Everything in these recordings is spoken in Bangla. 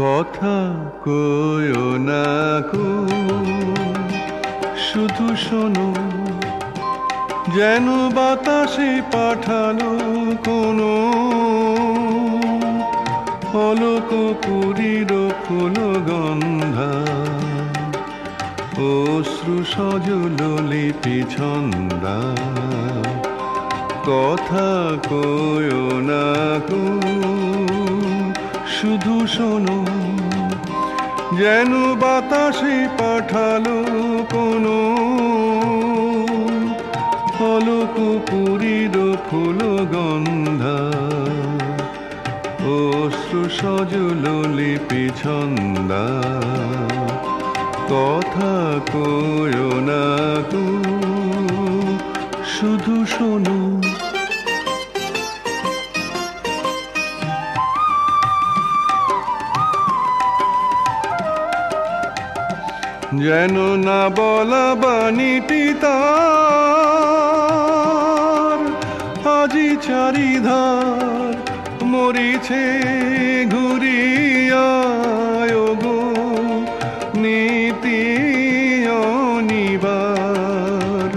কথা কয় না কো শুধু শোনো, যেন বাতাসে পাঠালো কোনো অলক পুরীর ফুল গন্ধা। অশ্রু সজল লিপি ছন্দা। কথা কয় না কো শুধু শোনো, যেন বাতাসে পাঠালো কোনো। ফলক পুরীর ফুল গন্ধা, অশ্রু সজল লিপি ছন্দা। কথা কয় না শুধু শোনো। যেন না বলা বাণীটি তার, আজি চারিধার মরিছে ঘুরিয়ায় গো নীতি অনিবার।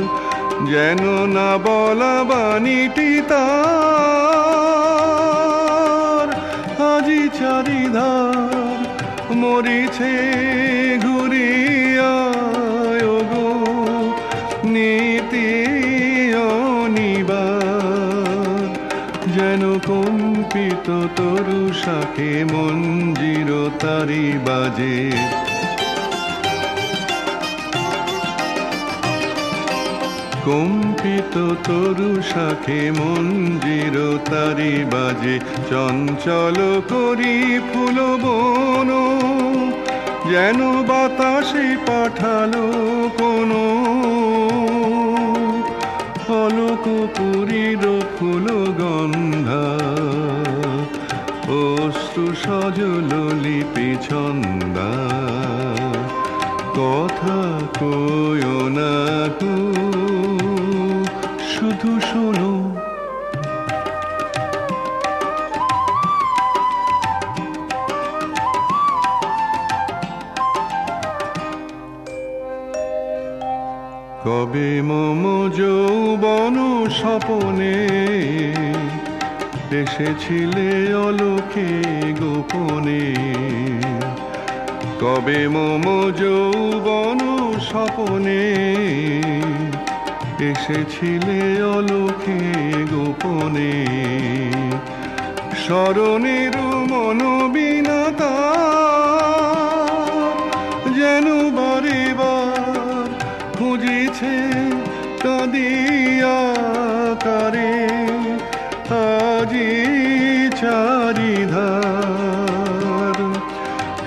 যেন না বলা বাণীটি তার, আজি চারিধার মরিছে ঘুরিয়ায় যেন কম্পিত তরু শাখে মঞ্জির তারি বাজে। কম্পিত তরু শাখে মঞ্জির তারি বাজে। চঞ্চল করি ফুল বন, যেন বাতাসে পাঠালো কোনো। ফলক পুরীর ফুল গন্ধা অশ্রু সজল লিপি ছন্দা। কথা কয় না শুধু শোনো কবে মম যৌবন স্বপনে এসেছিলে অলোকে গোপনে। কবে মম যৌবন স্বপনে এসেছিলে অলোকে গোপনে। স্মরণের মনোবিনাতা চারিধার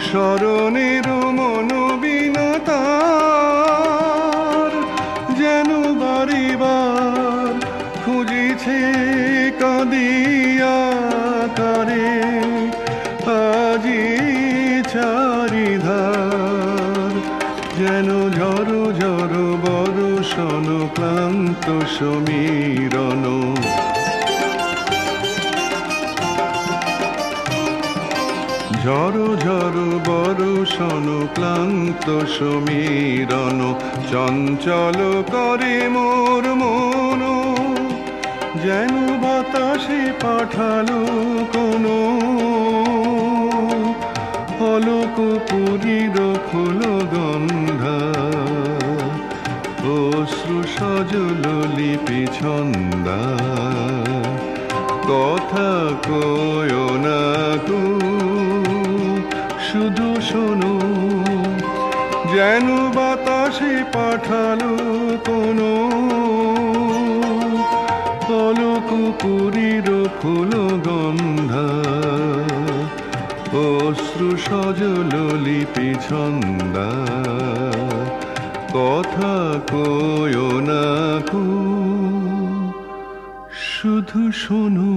স্মরণের মনোবিনতার যেন বারিবার খুঁজিছে কাঁদিয়া কারে আজি চারিধার, যেন ঝড় ঝড় বরষণ ক্লান্ত সমীরণ। ঝড় ঝড় বরষণ ক্লান্ত সমীরণ, চঞ্চল করে মোর মন। যেন বাতাসে পাঠালো কোনো। ফলক পুরীর ফুল গন্ধা, অশ্রু সজল লিপি ছন্দা। কথা কয় যেন বাতাসে পাঠালো কোনো। পলক পুরীর ফুল গন্ধা, অশ্রু সজল লিপি ছন্দা। কথা কয় না কো, শুধু শোনো।